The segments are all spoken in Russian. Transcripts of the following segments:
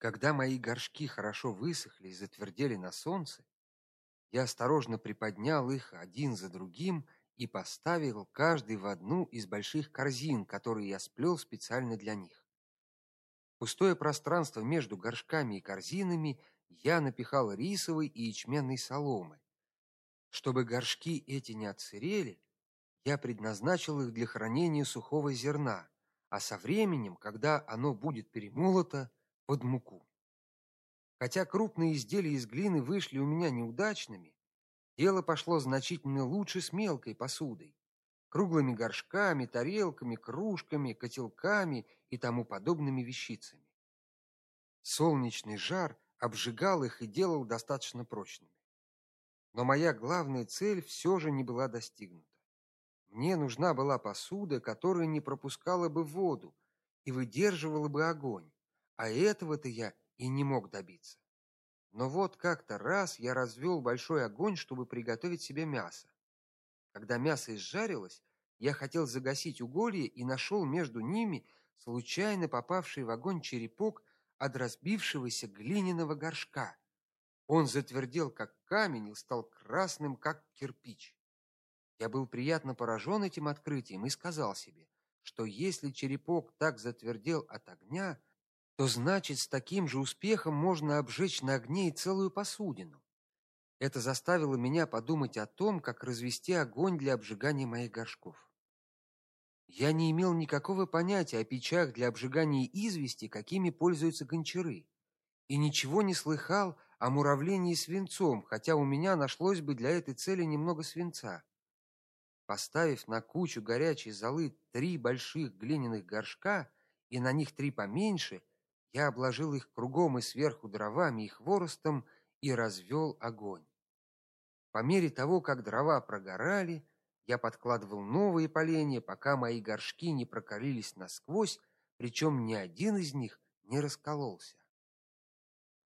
Когда мои горшки хорошо высохли и затвердели на солнце, я осторожно приподнял их один за другим и поставил каждый в одну из больших корзин, которые я сплел специально для них. Пустое пространство между горшками и корзинами я напихал рисовой и ячменной соломы. Чтобы горшки эти не отсырели, я предназначил их для хранения сухого зерна, а со временем, когда оно будет перемолото, под муку. Хотя крупные изделия из глины вышли у меня неудачными, дело пошло значительно лучше с мелкой посудой, круглыми горшками, тарелками, кружками, котелками и тому подобными вещицами. Солнечный жар обжигал их и делал достаточно прочными. Но моя главная цель все же не была достигнута. Мне нужна была посуда, которая не пропускала бы воду и выдерживала бы огонь, а этого-то я и не мог добиться. Но вот как-то раз я развел большой огонь, чтобы приготовить себе мясо. Когда мясо изжарилось, я хотел загасить уголья и нашел между ними случайно попавший в огонь черепок от разбившегося глиняного горшка. Он затвердел как камень и стал красным как кирпич. Я был приятно поражен этим открытием и сказал себе, что если черепок так затвердел от огня, то значит, с таким же успехом можно обжечь на огне и целую посудину. Это заставило меня подумать о том, как развести огонь для обжигания моих горшков. Я не имел никакого понятия о печах для обжигания извести, какими пользуются гончары, и ничего не слыхал о муравлении свинцом, хотя у меня нашлось бы для этой цели немного свинца. Поставив на кучу горячей золы три больших глиняных горшка и на них три поменьше, я обложил их кругом и сверху дровами и хворостом и развел огонь. По мере того, как дрова прогорали, я подкладывал новые поленья, пока мои горшки не прокалились насквозь, причем ни один из них не раскололся.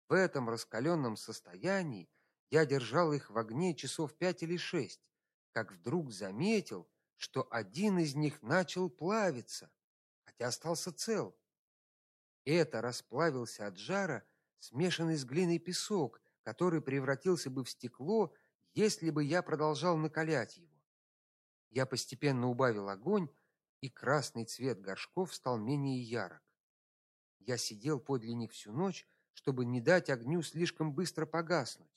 В этом раскаленном состоянии я держал их в огне часов пять или шесть, как вдруг заметил, что один из них начал плавиться, хотя остался цел. Это расплавился от жара смешанный с глиной песок, который превратился бы в стекло, если бы я продолжал накалять его. Я постепенно убавил огонь, и красный цвет горшков стал менее ярок. Я сидел подле них всю ночь, чтобы не дать огню слишком быстро погаснуть.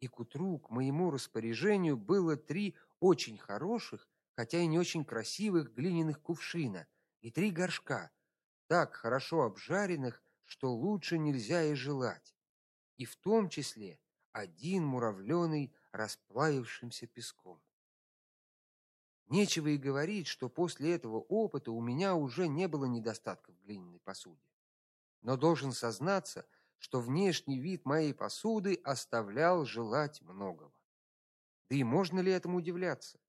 И к утру к моему распоряжению было три очень хороших, хотя и не очень красивых глиняных кувшина и три горшка, так хорошо обжаренных, что лучше нельзя и желать. И в том числе один муравленый расплавившимся песком. Нечего и говорить, что после этого опыта у меня уже не было недостатка в глиняной посуде. Но должен сознаться, что внешний вид моей посуды оставлял желать многого. Да и можно ли этому удивляться?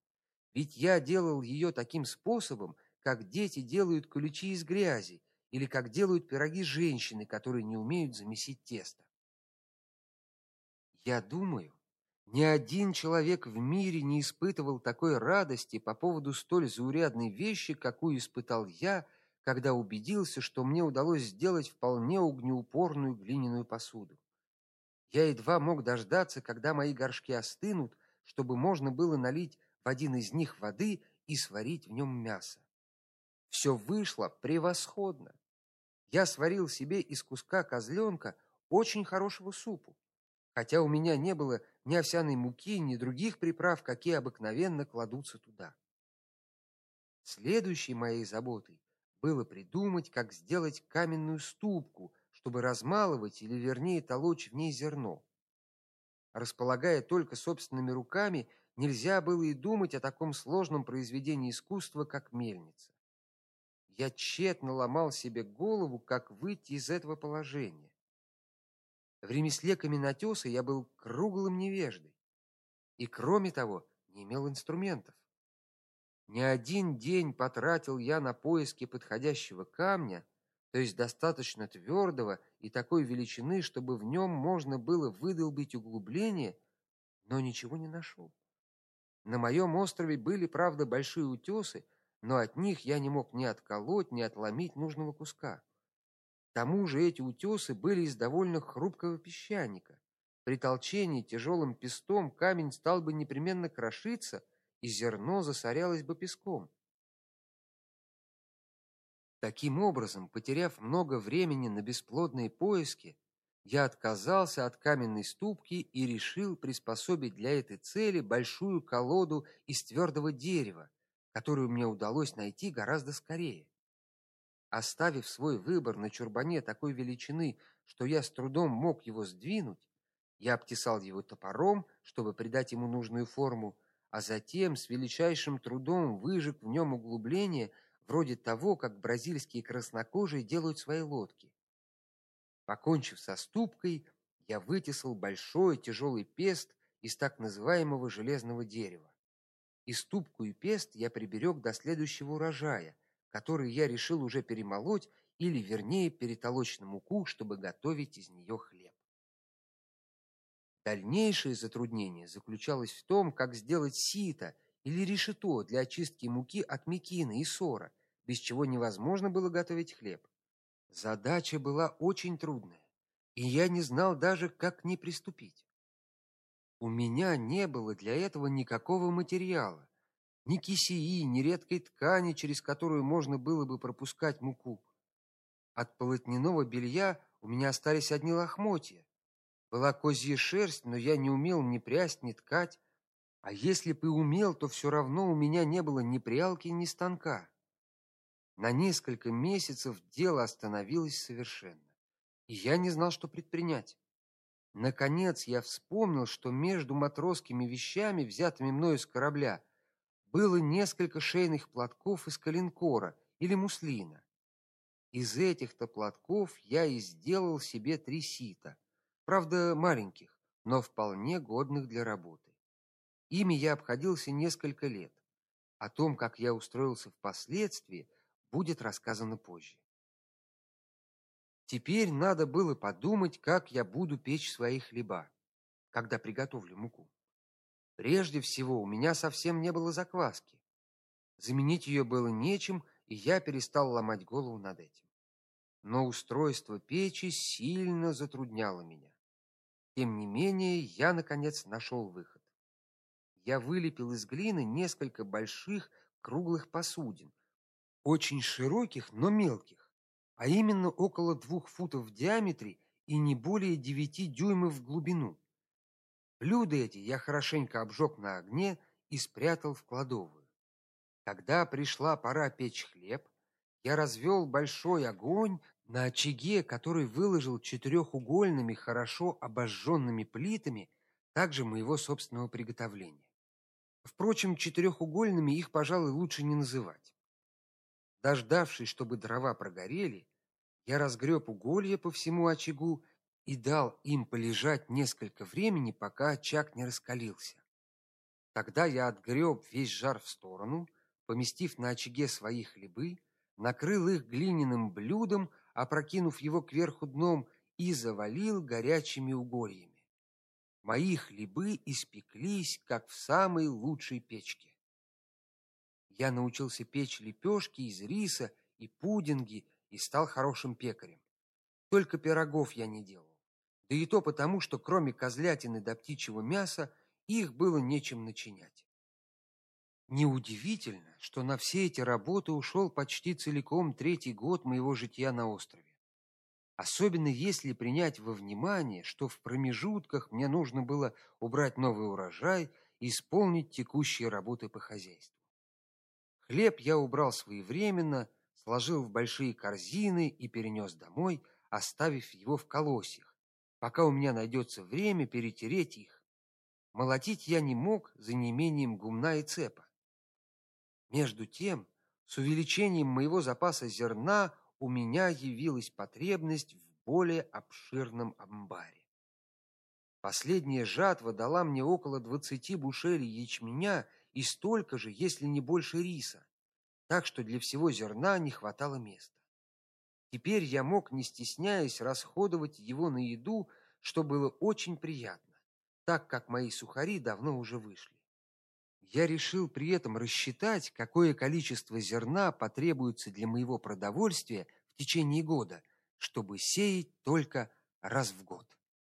Ведь я делал ее таким способом, как дети делают куличи из грязи, или как делают пироги женщины, которые не умеют замесить тесто. Я думаю, ни один человек в мире не испытывал такой радости по поводу столь заурядной вещи, какую испытал я, когда убедился, что мне удалось сделать вполне огнеупорную глиняную посуду. Я едва мог дождаться, когда мои горшки остынут, чтобы можно было налить в один из них воды и сварить в нем мясо. Все вышло превосходно. Я сварил себе из куска козленка очень хорошего супу хотя у меня не было ни овсяной муки, ни других приправ, какие обыкновенно кладутся туда. Следующей моей заботой было придумать, как сделать каменную ступку, чтобы размалывать или вернее толочь в ней зерно. Располагая только собственными руками, нельзя было и думать о таком сложном произведении искусства, как мельница. Я тщетно ломал себе голову, как выйти из этого положения. В ремесле каменотеса я был круглым невеждой и, кроме того, не имел инструментов. Не один день потратил я на поиски подходящего камня, то есть достаточно твердого и такой величины, чтобы в нем можно было выдолбить углубление, но ничего не нашел. На моем острове были, правда, большие утесы, но от них я не мог ни отколоть, ни отломить нужного куска. тому же эти утесы были из довольно хрупкого песчаника. При толчении тяжелым пестом камень стал бы непременно крошиться, и зерно засорялось бы песком. Таким образом, потеряв много времени на бесплодные поиски, я отказался от каменной ступки и решил приспособить для этой цели большую колоду из твердого дерева, которую мне удалось найти гораздо скорее. Оставив свой выбор на чурбане такой величины, что я с трудом мог его сдвинуть, я обтесал его топором, чтобы придать ему нужную форму, а затем с величайшим трудом выжег в нем углубление, вроде того, как бразильские краснокожие делают свои лодки. Покончив со ступкой, я вытесал большой тяжелый пест из так называемого железного дерева. И ступку и пест я приберег до следующего урожая, который я решил уже перемолоть или вернее перетолочь на муку, чтобы готовить из нее хлеб. Дальнейшее затруднение заключалось в том, как сделать сито или решето для очистки муки от мекины и сора, без чего невозможно было готовить хлеб. Задача была очень трудная, и я не знал даже, как к ней приступить. У меня не было для этого никакого материала, ни кисеи, ни редкой ткани, через которую можно было бы пропускать муку. От полотняного белья у меня остались одни лохмотья, была козья шерсть, но я не умел ни прясть, ни ткать. А если бы и умел, то все равно у меня не было ни прялки, ни станка. На несколько месяцев дело остановилось совершенно, и я не знал, что предпринять. Наконец я вспомнил, что между матросскими вещами, взятыми мною с корабля, было несколько шейных платков из коленкора или муслина. Из этих-то платков я и сделал себе три сита, Правда, маленьких, но вполне годных для работы. Ими я обходился несколько лет. О том, как я устроился впоследствии, будет рассказано позже. Теперь надо было подумать, как я буду печь свои хлеба, когда приготовлю муку. Прежде всего, у меня совсем не было закваски. Заменить ее было нечем, и я перестал ломать голову над этим. Но устройство печи сильно затрудняло меня. Тем не менее, я наконец нашел выход. Я вылепил из глины несколько больших круглых посудин, очень широких, но мелких, а именно около двух футов в диаметре и не более девяти дюймов в глубину. Блюда эти я хорошенько обжег на огне и спрятал в кладовую. Когда пришла пора печь хлеб, я развел большой огонь на очаге, который выложил четырехугольными, хорошо обожженными плитами, также моего собственного приготовления. Впрочем, четырехугольными их, пожалуй, лучше не называть. Дождавшись, чтобы дрова прогорели, я разгреб уголья по всему очагу и дал им полежать несколько времени, пока очаг не раскалился. Тогда я отгреб весь жар в сторону, поместив на очаге свои хлебы, накрыл их глиняным блюдом, опрокинув его кверху дном и завалил горячими угольями. Мои хлебы испеклись, как в самой лучшей печке. Я научился печь лепешки из риса и пудинги и стал хорошим пекарем. Только пирогов я не делал. Да и то потому, что кроме козлятины да птичьего мяса их было нечем начинять. Неудивительно, что на все эти работы ушел почти целиком третий год моего жития на острове. Особенно если принять во внимание, что в промежутках мне нужно было убрать новый урожай и исполнить текущие работы по хозяйству. Хлеб я убрал своевременно, сложил в большие корзины и перенес домой, оставив его в колосьях, пока у меня найдется время перетереть их. Молотить я не мог за неимением гумна и цепа. Между тем, с увеличением моего запаса зерна у меня явилась потребность в более обширном амбаре. Последняя жатва дала мне около двадцати бушелей ячменя и столько же, если не больше риса, так что для всего зерна не хватало места. Теперь я мог, не стесняясь, расходовать его на еду, что было очень приятно, так как мои сухари давно уже вышли. Я решил при этом рассчитать, какое количество зерна потребуется для моего продовольствия в течение года, чтобы сеять только раз в год.